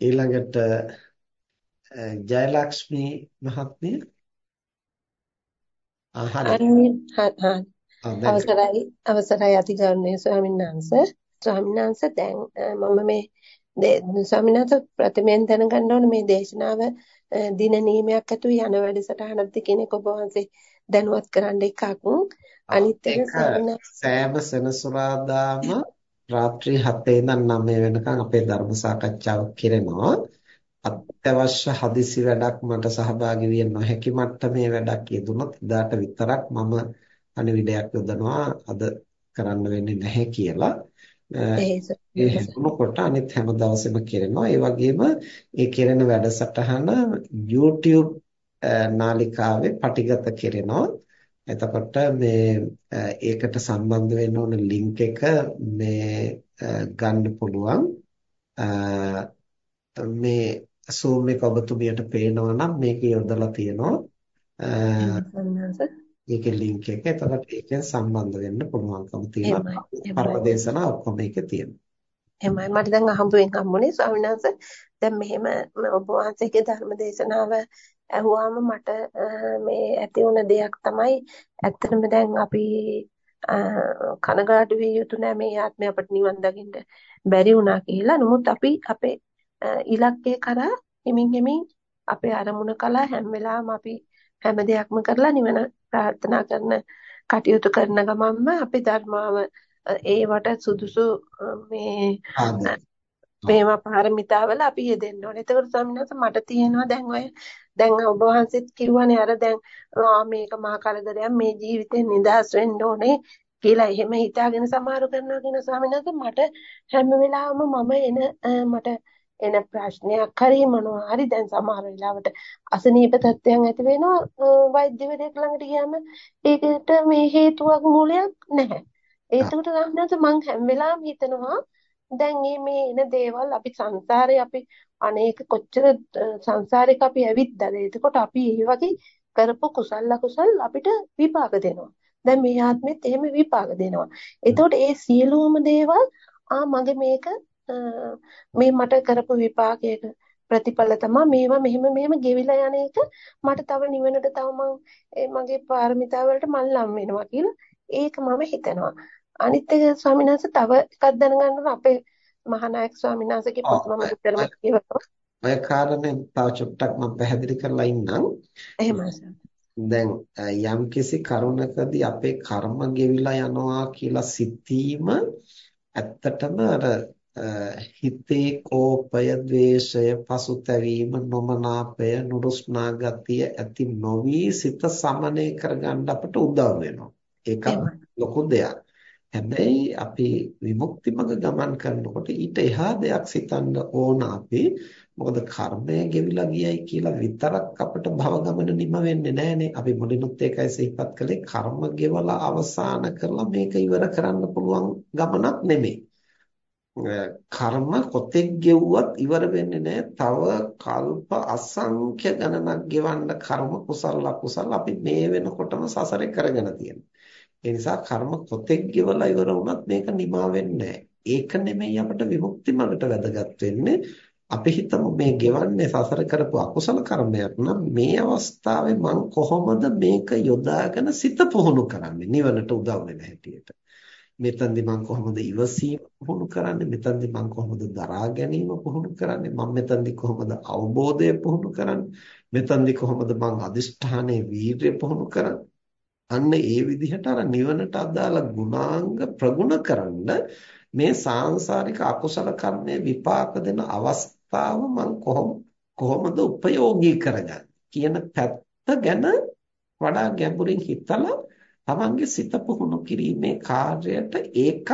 ඊළඟට ජයලක්ෂ්මී මහත්මිය? අවසරයි අවසරයි අතිගෞරවනීය ස්වාමීන් වහන්සේ. ස්වාමීන් වහන්සේ දැන් මම මේ ස්වාමීන් වහන්සේ ප්‍රථමයෙන් දැනගන්න ඕනේ මේ දේශනාව දින නීමයක් ඇතුළු යන වැඩසටහනක්ද කියන එක ඔබ වහන්සේ දැනුවත් කරන්න එකක්. අනිත් එක සෑම සෙනසුරාදාම රාත්‍රී 7 ඉඳන් 9 වෙනකන් අපේ ධර්ම සාකච්ඡාව කෙරෙනවා අත්‍යවශ්‍ය හදිසි වැඩක් මට සහභාගී වෙන්න නොහැකි මට්ටමේ වැඩක් යෙදුනොත් එදාට විතරක් මම පණිවිඩයක් යොදනවා අද කරන්න වෙන්නේ නැහැ කියලා. ඒ හැමකොට අනිත් හැම දවසෙම කරනවා. ඒ වගේම ඒ කෙරෙන වැඩසටහන YouTube නාලිකාවේ පටිගත කරනවා. එතකොට මේ ඒකට සම්බන්ධ වෙන්න ඕන ලින්ක් එක මේ ගන්න පුළුවන්. මේ Zoom එක ඔබතුමියට පේනවා නම් මේක යොදලා තියෙනවා. ඒකේ link එක. එතකොට ඒකෙන් සම්බන්ධ වෙන්න පුළුවන්කම තියෙනවා. පරමදේශනා ඔක්කොම ඒකේ තියෙනවා. එහෙමයි මට දැන් අහඹුවෙන් හම්බුනේ ස්වාමීන් වහන්සේ දැන් මෙහෙම ඔබ වහන්සේගේ ධර්ම දේශනාව ඇහුවාම මට මේ ඇති වුණ දෙයක් තමයි ඇත්තටම දැන් අපි කනගාටු විය යුතු නෑ මේ ආත්මය අපිට නිවන් දකින්න බැරි වුණා කියලා. නමුත් අපි අපේ ඉලක්කය කරා හිමින් හිමින් අපේ අරමුණ කළා හැම වෙලාවම අපි හැම දෙයක්ම කරලා නිවන ප්‍රාර්ථනා කරන කටයුතු කරන ගමන්ම අපි ධර්මාව ඒවට සුදුසු මේ මේවා පාරමිතාවල අපි යෙදෙන්න ඕනේ. ඒතකොට ස්වාමීන් මට තියෙනවා දැන් ඔය දැන් ඔබ වහන්සේත් කිව්වනේ අර දැන් මේක මහා කරදරයක් මේ ජීවිතේ නිදහස් වෙන්න ඕනේ කියලා එහෙම හිතාගෙන සමහර කරනවා කියන ස්වාමීන් මට හැම වෙලාවෙම මම එන මට එන ප්‍රශ්නයක් හරි මොනවා හරි දැන් සමහර වෙලාවට අසනීප තත්ත්වයන් ඇති වෙනවා වෛද්‍යවරයෙක් ළඟට ගියාම ඒකට මේ හේතුවක් මූලයක් නැහැ. ඒකට ගන්නත් මං හැම වෙලාවෙම හිතනවා දැන් මේ එන දේවල් අපි සංසාරේ අපි අනේක කොච්චර සංසාරේක අපි ඇවිද්දාද එතකොට අපි ඒ වගේ කරපු කුසල කුසල් අපිට විපාක දෙනවා. දැන් මේ ආත්මෙත් එහෙම විපාක දෙනවා. එතකොට ඒ සියලුම දේවල් ආ මගේ මේක මේ මට කරපු විපාකයක ප්‍රතිඵල තමයි මේවා මෙහෙම මෙහෙම ගෙවිලා යන එක මට තව නිවනට තව මං මගේ පාරමිතා වලට මං ලම් වෙනවා කියලා ඒක මම හිතනවා අනිත් එක ස්වාමීන් වහන්සේ තව එකක් දැනගන්න අපේ මහානායක ස්වාමීන් වහන්සේගේ පොත මම විතරම කියවනවා. ඔය කාරණේ තව චුට්ටක් මම පැහැදිලි කරලා ඉන්නම්. එහෙමයි දැන් යම්කිසි කරුණකදී අපේ කර්ම ගෙවිලා යනවා කියලා සිතීම ඇත්තටම අර හිතේ කෝපය, ද්වේෂය, පසුතැවීම, නොමනාපය, නුරුස්නා ගතිය ඇති නොවි සිත සමනය කරගන්න අපට උදව් වෙනවා. ඒක ලොකු දෙයක්. හැබැයි අපි විමුක්ති මඟ ගමන් කරනකොට ඊට එහා දෙයක් සිතන්න ඕන අපි. මොකද කර්මය ගෙවිලා ගියයි කියලා විතරක් අපිට භව ගමන නිම වෙන්නේ නැහනේ. අපි මුලිනුත් ඒකයි සිහිපත් කළේ කර්ම ගෙවලා අවසන් කරලා මේක ඉවර කරන්න පුළුවන් ගමනක් නෙමෙයි. කර්ම කොතෙක් ගෙව්වත් ඉවර වෙන්නේ නැහැ. තව කල්ප අසංඛ්‍ය ගණනක් ගෙවන්න කර්ම කුසල අකුසල අපි මේ වෙනකොටම සසරේ කරගෙන තියෙනවා. ඒ නිසා කර්ම කොතෙක් ගෙවලා ඉවර වුණත් මේක නිමා වෙන්නේ ඒක නෙමෙයි අපිට විමුක්ති මඟට වැදගත් වෙන්නේ. අපි හිතමු මේ ගෙවන්නේ සසර කරපු අකුසල කර්මයක් නම් මේ අවස්ථාවේ මම කොහොමද මේක යොදාගෙන සිත පුහුණු කරන්නේ? නිවනට උදව් වෙන හැටියට. මෙතනදී මම කොහොමද ඉවසීම පුහුණු කරන්නේ? මෙතනදී මම කොහොමද දරා ගැනීම පුහුණු කරන්නේ? මම මෙතනදී කොහොමද අවබෝධය පුහුණු කරන්නේ? මෙතනදී කොහොමද මම අදිෂ්ඨානයේ වීරිය පුහුණු කරන්නේ? අන්න ඒ විදිහට අර නිවනට අදාළ ගුණාංග ප්‍රගුණ කරන්න මේ සාංශාරික අකුසල කර්මයේ විපාක දෙන අවස්ථාව මම කොහොම කොහොමද උපයෝගී කරගන්නේ කියන පැත්ත ගැන වඩා ගැඹුරින් හිතලා තමන්ගේ සිත පුහුණු කිරීමේ කාර්යයට ඒකත්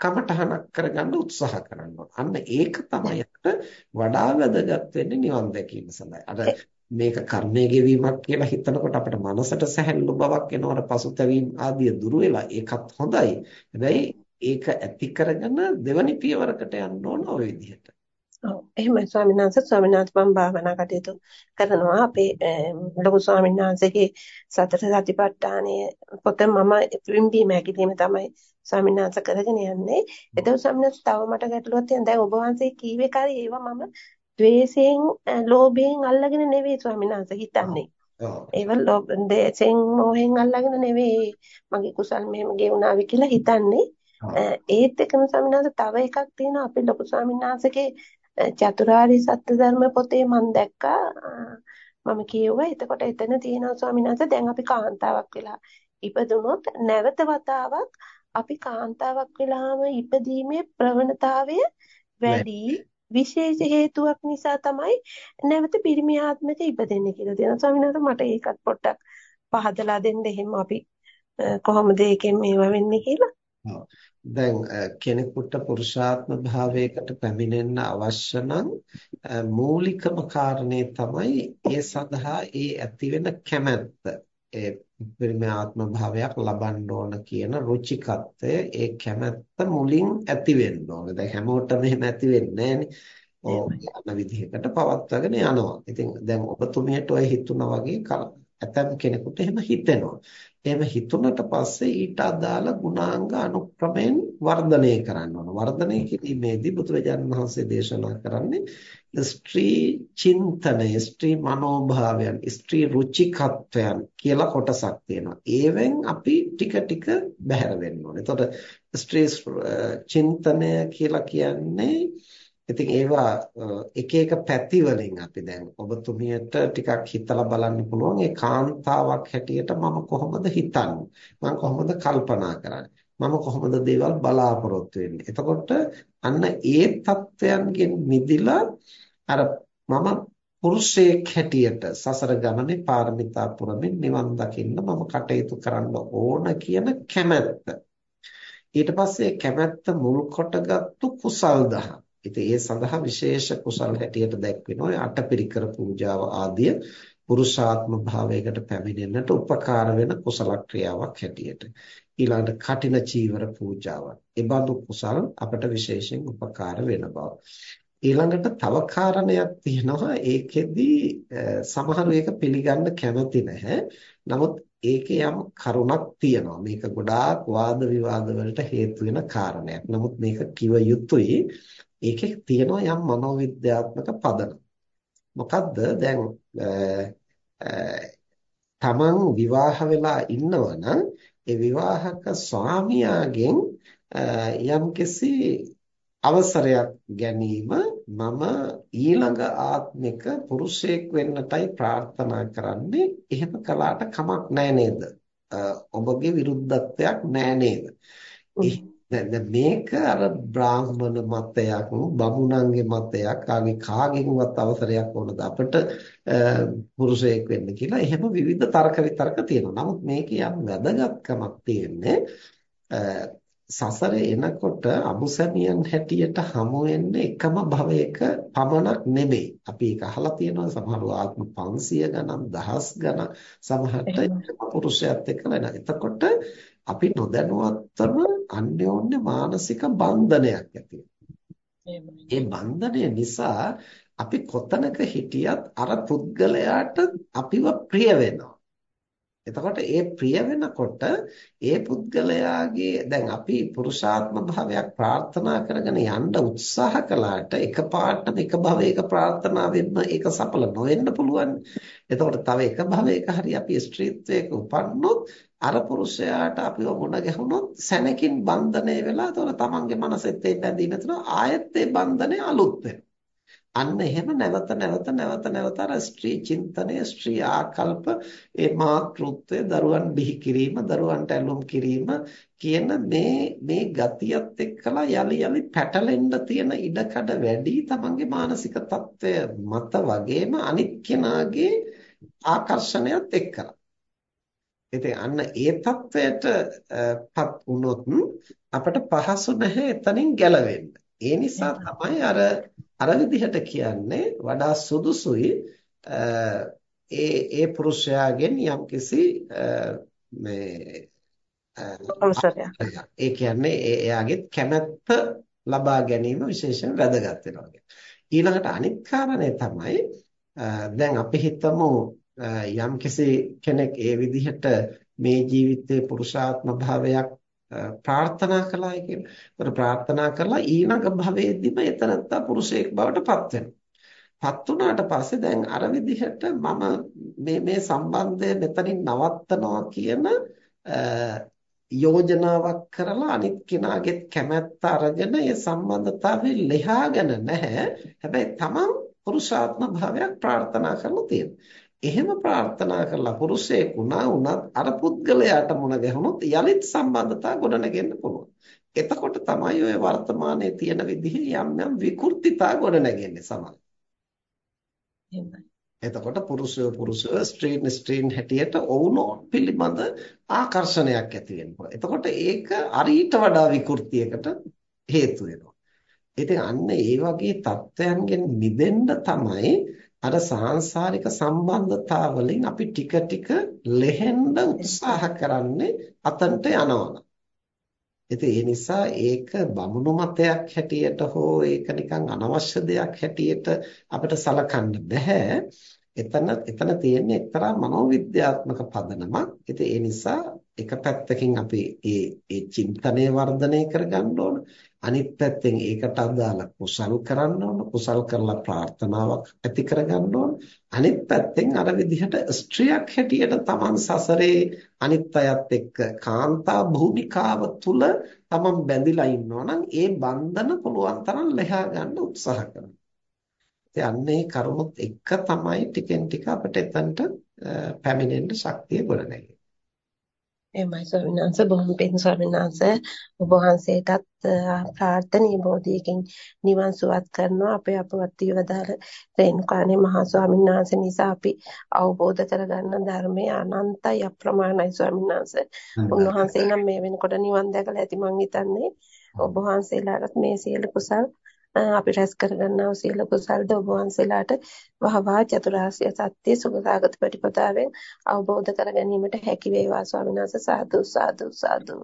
කමටහනක් කරගන්න උත්සාහ කරනවා. අන්න ඒක තමයි වඩා වැදගත් වෙන්නේ නිවන් දැකීම සඳහා. අර මේක කර්මයේ ගෙවීමක් කියලා හිතනකොට අපිට මනසට සැහැල්ලු බවක් එනවා. පසුතැවීම් ආදිය දුරු වෙලා ඒකත් හොඳයි. හැබැයි ඒක ඇති කරගෙන දෙවනි පියවරකට යන්න ඕන ওই විදිහට. ඔව් එහෙමයි ස්වාමීන් වහන්සේ ස්වාමීන් වහන්සේ මම භාවනා කටයුතු කරනවා අපේ ලොකු ස්වාමීන් වහන්සේගේ සතර සතිපට්ඨානයේ පොත මම පිම්බීම හැකිලිම තමයි ස්වාමීන් වහන්සේ කරගෙන යන්නේ. ඒතකොට ස්වාමීන් වහන්සේ තව මට ගැටලුවක් තියෙනවා. දැන් ඔබ වහන්සේ කීවේ කාරී ඒවා මම ද්වේෂයෙන් ලෝභයෙන් අල්ලගෙන නෙවෙයි ස්වාමීන් වහන්සේ හිතන්නේ. ඒව ද්වේෂයෙන් මොහෙන් අල්ලගෙන නෙවෙයි මගේ කුසල් මෙහෙම ගෙවුණාවි කියලා හිතන්නේ. ඒත් එකම ස්වාමීන් වහන්සේ තව එකක් තියෙනවා. අපේ ලොකු ස්වාමීන් වහන්සේගේ චතුරාර්ය සත්‍ය ධර්ම පොතේ මම දැක්කා. මම කියුවා එතකොට එතන තියෙනවා ස්වාමීන් වහන්සේ දැන් අපි කාන්තාවක් වෙලා ඉපදුනොත් නැවත වතාවක් අපි කාන්තාවක් වෙලාම ඉපදීමේ ප්‍රවණතාවය වැඩි විශේෂ හේතුවක් නිසා තමයි නැවත පිරිමි ආත්මක ඉපදෙන්නේ කියලා දෙනවා. ස්වාමීන් වහන්සේ මට ඒකත් පොඩ්ඩක් පහදලා දෙන්න. එහෙම අපි කොහොමද ඒකෙන් මේවා වෙන්නේ කියලා? දැන් කෙනෙකුට පුරුෂාත්ම භාවයකට පැමිණෙන්න අවශ්‍ය නම් මූලිකම කාරණේ තමයි ඒ සඳහා ඒ ඇති වෙන කැමැත්ත. ඒ පිරිමි ආත්ම භාවයක් ලබන්න ඕන කියන රුචිකත්වය ඒ කැමැත්ත මුලින් ඇති වෙන්න ඕන. දැන් හැමෝටම එහෙම ඇති වෙන්නේ. යන විදිහකට පවත්වාගෙන යනවා. ඉතින් දැන් ඔබතුමියට ඔය හිතුණා වගේ ඇතම් කෙනෙකුට එහෙම හිතෙනවා. එහෙම හිතුණට පස්සේ ඊට අදාළ ගුණාංග අනුක්‍රමයෙන් වර්ධනය කරන්න ඕන. වර්ධනය කිරීමේදී බුදුරජාණන් වහන්සේ දේශනා කරන්නේ ස්ත්‍රී චින්තනය, ස්ත්‍රී මනෝභාවයන්, ස්ත්‍රී රුචිකත්වයන් කියලා කොටසක් තියෙනවා. ඒවෙන් අපි ටික ටික බැහැර වෙන්න ඕනේ. එතකොට ස්ත්‍රී චින්තනය uh, කියලා කියන්නේ ඉතින් ඒවා uh, එක එක පැති වලින් අපි දැන් ඔබතුමියට ටිකක් හිතලා බලන්න පුළුවන් ඒ කාන්තාවක් හැටියට මම කොහොමද හිතන්නේ මම කොහොමද කල්පනා කරන්නේ මම කොහොමද දේවල් බලාපොරොත්තු වෙන්නේ එතකොට අන්න ඒ தත්වයන්ගෙන් මිදිලා අර මම පුරුෂයෙක් හැටියට සසර ගමනේ පාරමිතා පුරමින් නිවන් දකින්න මම කටයුතු කරන්න ඕන කියන කැමැත්ත ඊට පස්සේ කැමැත්ත මුල් කොටගත්තු කුසල් දහම් ඉතින් ඒ සඳහා විශේෂ කුසල් හැටියට දැක්වෙනවා අටපිරිකර පූජාව ආදිය පුරුෂාත්ම භාවයකට පැමිණෙන්නට උපකාර වෙන කුසල ක්‍රියාවක් හැටියට ඊළඟට කටින චීවර පූජාවක්. ඒ බඳු කුසල් අපට විශේෂයෙන් උපකාර වෙන බව. ඊළඟට තව කාරණයක් තියෙනවා ඒකෙදි සමහරු ඒක පිළිගන්න කැමති නැහැ. නමුත් ඒකේ යම් කරුණක් තියෙනවා. මේක ගොඩාක් වාද විවාද වලට හේතු වෙන කාරණයක්. නමුත් මේක කිව යුතුයි. ඒකේ තියෙනවා යම් මනෝවිද්‍යාත්මක පදනම. මොකද්ද දැන් තමන් විවාහ වෙලා ඉන්නවනම් ඒ විවාහක ස්වාමියාගෙන් යම්කිසි අවසරයක් ගැනීම මම ඊළඟ ආත්මික පුරුෂයෙක් වෙන්නටයි ප්‍රාර්ථනා කරන්නේ. එහෙම කළාට කමක් නැහැ නේද? ඔබගේ විරුද්ධත්වයක් නැහැ නේද? දැන් මේක අර බ්‍රාහ්මණ මතයක් බමුණන්ගේ මතයක් කාගේ කාගෙන්වත් අවසරයක් ඕනද? අපිට පුරුෂයෙක් වෙන්න කියලා එහෙම විවිධ තර්ක විතර්ක තියෙනවා. නමුත් මේකේ යම් වැදගත්කමක් තියෙන්නේ සසරේ එනකොට අමුසැමියන් හැටියට හමු වෙන්නේ එකම භවයක පමණක් නෙමෙයි. අපි ඒක අහලා තියෙනවා සමහර ආත්ම 500 ගණන්, දහස් ගණන් සමහරට පුරුෂයත් එක්ක වෙන. එතකොට අපි නොදැනුවත්වම අන්‍යෝන්‍ය මානසික බන්ධනයක් ඇති ඒ බන්ධනය නිසා අපි කොතනක හිටියත් අර පුද්ගලයාට අපිව ප්‍රිය වෙනවා. එතකොට ඒ ප්‍රිය වෙනකොට ඒ පුද්ගලයාගේ දැන් අපි පුරුෂාත්ම භාවයක් ප්‍රාර්ථනා කරගෙන යන්න උත්සාහ කළාට එකපාරටම එක භවයක ප්‍රාර්ථනාවෙන්ම ඒක සඵල නොවෙන්න පුළුවන්. එතකොට තව එක භවයක හරි අපි ස්ත්‍රීත්වයක උපන්නොත් අර පුරුෂයාට අපිව මුණ ගැහුනොත් සැනකින් බන්ධනය වෙලා එතකොට තමන්ගේ මනසෙත් ඒ බැඳීම තුන ආයෙත් ඒ බන්ධනය අලුත් වෙනවා. අන්න එහෙම නැවත නැවත නැවත නැවත අර ස්ත්‍රී චින්තනය, ස්ත්‍රී ආකල්ප, ඒ මාතෘත්වය, දරුවන් බිහි කිරීම, දරුවන්ට ඇලුම් කිරීම කියන මේ මේ ගතියත් එක්කලා යලි යලි පැටලෙන්න තියෙන ඉඩකඩ වැඩි තමන්ගේ මානසික తত্ত্বය මත වගේම අනිත් කෙනාගේ ආකර්ෂණයත් එක්කලා. ඉතින් අන්න ඒ తত্ত্বයටපත් වුණොත් අපට පහසු නැහැ එතනින් ගැලවෙන්න. ඒ නිසා තමයි අර අර විදිහට කියන්නේ වඩා සුදුසුයි ඒ ඒ පුරුෂයාගෙන් යම්කිසි මේ අවසරයක්. ඒ කියන්නේ එයාගේ කැමැත්ත ලබා ගැනීම විශේෂයෙන් වැදගත් වෙනවා. ඊළඟට අනිත් කාරණේ තමයි දැන් අපි හිතමු යම්කිසි කෙනෙක් ඒ විදිහට මේ ජීවිතයේ පුරුෂාත්ම භාවයක් ප්‍රාර්ථනා කළායි කියලා. ඒතර ප්‍රාර්ථනා කළා ඊළඟ භවයේදීම එතනත්තා පුරුෂයෙක් බවට පත් වෙනවා. පත් වුණාට පස්සේ දැන් අර විදිහට මම මේ මේ සම්බන්ධය මෙතනින් නවත්තනවා කියන යෝජනාවක් කරලා අනිත් කෙනාගේ කැමැත්ත අරගෙන ඒ සම්බන්ධතාවය ලියාගෙන නැහැ. හැබැයි තමන් පුරුෂාත්ම භාවයක් ප්‍රාර්ථනා කරලා තියෙනවා. එහෙම ප්‍රාර්ථනා කරලා පුරුෂයෙක් වුණා වුණත් අර පුද්ගලයාට මුණ ගැහුනොත් යලිත් සම්බන්ධතා ගොඩනගෙන්න පුළුවන්. එතකොට තමයි ඔය වර්තමානයේ තියෙන විදිහේ යම් යම් විකෘතිතා ගොඩනගෙන්නේ සමහර. එතකොට පුරුෂය පුරුෂය ස්ත්‍රීන් ස්ත්‍රීන් හැටියට ඔවුනොන් පිළිබඳ ආකර්ෂණයක් ඇති වෙනවා. එතකොට ඒක අරීට වඩා විකෘතියකට හේතු වෙනවා. ඉතින් අන්න ඒ වගේ தත්වයන්ගෙන් මිදෙන්න තමයි අර සාංශාරික සම්බන්ධතාවලින් අපි ටික ටික ලෙහෙන්න උත්සාහ කරන්නේ අතන්ට යනවා. ඉතින් ඒ නිසා ඒක බමුණු මතයක් හැටියට හෝ ඒක නිකන් අනවශ්‍ය දෙයක් හැටියට අපිට සලකන්න බෑ. එතන එතන තියෙන්නේ එක්තරා මනෝවිද්‍යාත්මක පදනමක්. ඉතින් ඒ නිසා එක පැත්තකින් අපි ඒ ඒ චින්තනය වර්ධනය කරගන්න ඕන. අනිත් පැත්තෙන් ඒකට අදාළ කුසල් කරන්න ඕන. කුසල් කරලා ප්‍රාර්ථනාවක් ඇති කරගන්න ඕන. අනිත් පැත්තෙන් අර විදිහට ස්ත්‍රියක් හැටියට Taman සසරේ අනිත් අයත් එක්ක කාන්තා භූමිකාව තුල Taman බැඳිලා ඉන්නවා නම් ඒ බන්ධන පුළුවන් තරම් ලෙහා ගන්න උත්සාහ කරනවා. ඉතින් අන්නේ කරුණුත් එක්ක තමයි ටිකෙන් ටික අපිට එතනට පැමිණෙන්න ශක්තිය ගොඩනැගෙන්නේ. එමයි ස්වාමීන් වහන්සේ. බොහොම පින් ස්වාමීන් වහන්සේ. ඔබ වහන්සේටත් ප්‍රාර්ථනීය බෝධියකින් නිවන් සුවත් කරනවා. අපේ අපවත් වදාළ රේණුකාණේ මහා ස්වාමීන් වහන්සේ නිසා අපි අවබෝධ කරගන්න ධර්මයේ අනන්තයි අප්‍රමාණයි ස්වාමීන් වහන්සේ. උන්වහන්සේ නම් මේ වෙනකොට නිවන් දැකලා ඇති මං හිතන්නේ. ඔබ වහන්සේලාට මේ සියලු කුසල් අපි රැස් කරගන්නා සියලු කුසල්ද ඔබ වහන්සේලාට වහවා චතුරාර්ය සත්‍ය සුගතාගත ප්‍රතිපදාවෙන් අවබෝධ කර ගැනීමට හැකි වේවා. ස්වාමීන් වහන්සේ සාදු සාදු සාදු.